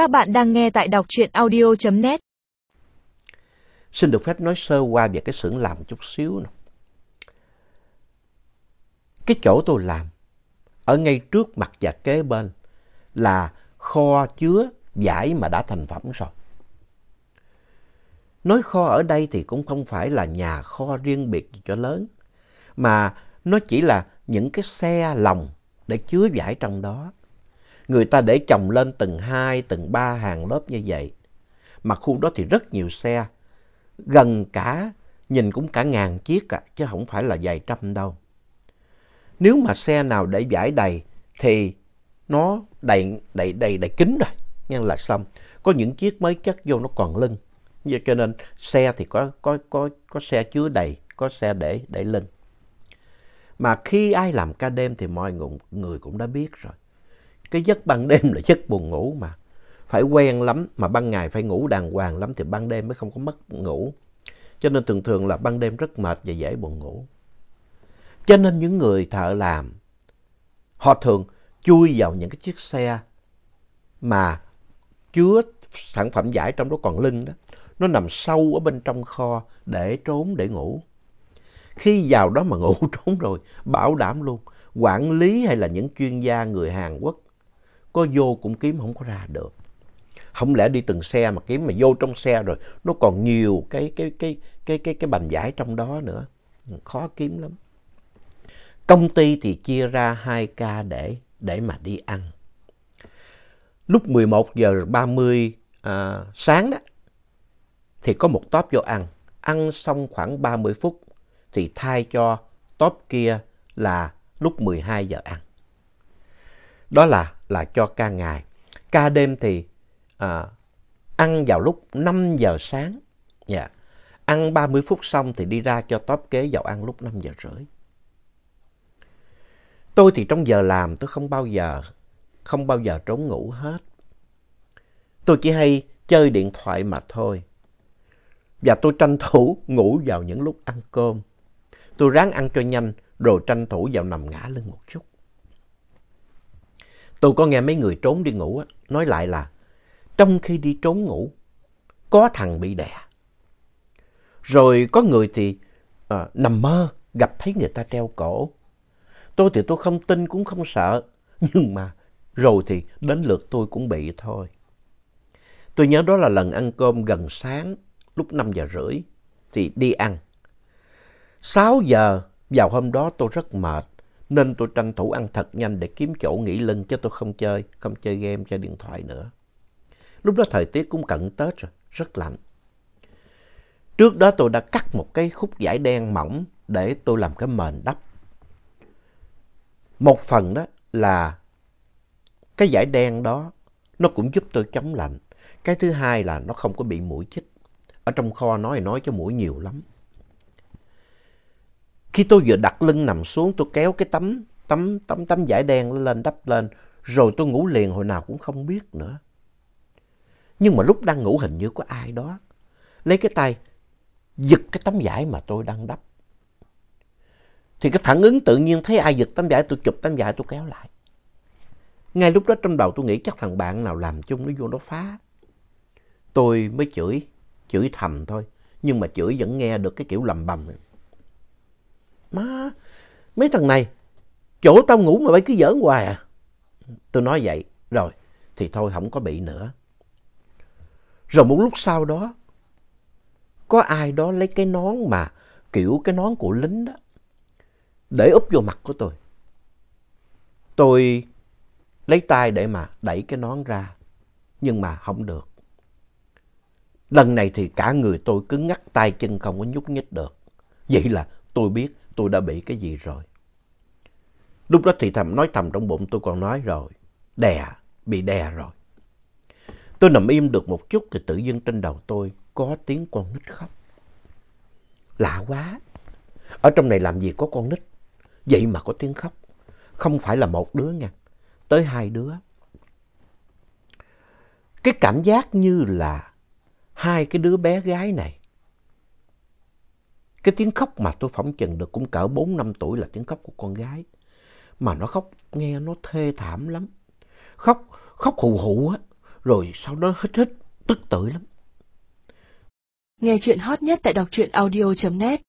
Các bạn đang nghe tại đọc truyện audio.net. Xin được phép nói sơ qua về cái xưởng làm chút xíu. Nè. Cái chỗ tôi làm, ở ngay trước mặt và kế bên là kho chứa giải mà đã thành phẩm rồi. Nói kho ở đây thì cũng không phải là nhà kho riêng biệt gì cho lớn, mà nó chỉ là những cái xe lồng để chứa giải trong đó. Người ta để chồng lên từng hai, từng ba hàng lớp như vậy. Mà khu đó thì rất nhiều xe, gần cả, nhìn cũng cả ngàn chiếc à, chứ không phải là vài trăm đâu. Nếu mà xe nào để giải đầy thì nó đầy, đầy, đầy, đầy kín rồi, nhưng là xong. Có những chiếc mới chất vô nó còn lưng. Cho nên xe thì có, có, có, có xe chứa đầy, có xe để, để lưng. Mà khi ai làm ca đêm thì mọi người cũng đã biết rồi. Cái giấc ban đêm là giấc buồn ngủ mà. Phải quen lắm, mà ban ngày phải ngủ đàng hoàng lắm thì ban đêm mới không có mất ngủ. Cho nên thường thường là ban đêm rất mệt và dễ buồn ngủ. Cho nên những người thợ làm, họ thường chui vào những cái chiếc xe mà chứa sản phẩm giải trong đó còn lưng đó. Nó nằm sâu ở bên trong kho để trốn để ngủ. Khi vào đó mà ngủ trốn rồi, bảo đảm luôn, quản lý hay là những chuyên gia người Hàn Quốc có vô cũng kiếm không có ra được. Không lẽ đi từng xe mà kiếm mà vô trong xe rồi nó còn nhiều cái cái cái cái cái cái bành giải trong đó nữa. Khó kiếm lắm. Công ty thì chia ra hai ca để để mà đi ăn. Lúc 11 giờ 30 à, sáng đó thì có một tóp vô ăn. Ăn xong khoảng 30 phút thì thay cho tóp kia là lúc 12 giờ ăn. Đó là là cho ca ngày. Ca đêm thì à, ăn vào lúc 5 giờ sáng. Yeah. Ăn 30 phút xong thì đi ra cho tóp kế vào ăn lúc 5 giờ rưỡi. Tôi thì trong giờ làm tôi không bao giờ, không bao giờ trốn ngủ hết. Tôi chỉ hay chơi điện thoại mà thôi. Và tôi tranh thủ ngủ vào những lúc ăn cơm. Tôi ráng ăn cho nhanh rồi tranh thủ vào nằm ngã lưng một chút. Tôi có nghe mấy người trốn đi ngủ á, nói lại là trong khi đi trốn ngủ, có thằng bị đè. Rồi có người thì à, nằm mơ gặp thấy người ta treo cổ. Tôi thì tôi không tin cũng không sợ, nhưng mà rồi thì đến lượt tôi cũng bị thôi. Tôi nhớ đó là lần ăn cơm gần sáng, lúc 5 giờ rưỡi, thì đi ăn. 6 giờ vào hôm đó tôi rất mệt, nên tôi tranh thủ ăn thật nhanh để kiếm chỗ nghỉ lưng chứ tôi không chơi, không chơi game, chơi điện thoại nữa. Lúc đó thời tiết cũng cận Tết rồi, rất lạnh. Trước đó tôi đã cắt một cái khúc vải đen mỏng để tôi làm cái mền đắp. Một phần đó là cái vải đen đó nó cũng giúp tôi chống lạnh. Cái thứ hai là nó không có bị mũi chích. Ở trong kho nói nói cho mũi nhiều lắm. Khi tôi vừa đặt lưng nằm xuống, tôi kéo cái tấm, tấm, tấm, tấm vải đen lên đắp lên, rồi tôi ngủ liền hồi nào cũng không biết nữa. Nhưng mà lúc đang ngủ hình như có ai đó lấy cái tay giật cái tấm vải mà tôi đang đắp. Thì cái phản ứng tự nhiên thấy ai giật tấm vải, tôi chụp tấm vải tôi kéo lại. Ngay lúc đó trong đầu tôi nghĩ chắc thằng bạn nào làm chung nó vô nó phá. Tôi mới chửi, chửi thầm thôi. Nhưng mà chửi vẫn nghe được cái kiểu lầm bầm. Má, mấy thằng này, chỗ tao ngủ mà bay cứ giỡn hoài à. Tôi nói vậy, rồi, thì thôi không có bị nữa. Rồi một lúc sau đó, có ai đó lấy cái nón mà kiểu cái nón của lính đó, để úp vô mặt của tôi. Tôi lấy tay để mà đẩy cái nón ra, nhưng mà không được. Lần này thì cả người tôi cứng ngắc tay chân không có nhúc nhích được. Vậy là tôi biết tôi đã bị cái gì rồi. Lúc đó thì thầm nói thầm trong bụng tôi còn nói rồi, đè, bị đè rồi. Tôi nằm im được một chút thì tự dưng trên đầu tôi có tiếng con nít khóc. Lạ quá, ở trong này làm gì có con nít, vậy mà có tiếng khóc. Không phải là một đứa nha, tới hai đứa. Cái cảm giác như là hai cái đứa bé gái này cái tiếng khóc mà tôi phỏng chừng được cũng cỡ 4 năm tuổi là tiếng khóc của con gái. Mà nó khóc nghe nó thê thảm lắm. Khóc, khóc hù hụ á. rồi sau đó hít hít, tức tưởi lắm. Nghe chuyện hot nhất tại đọc truyện audio.net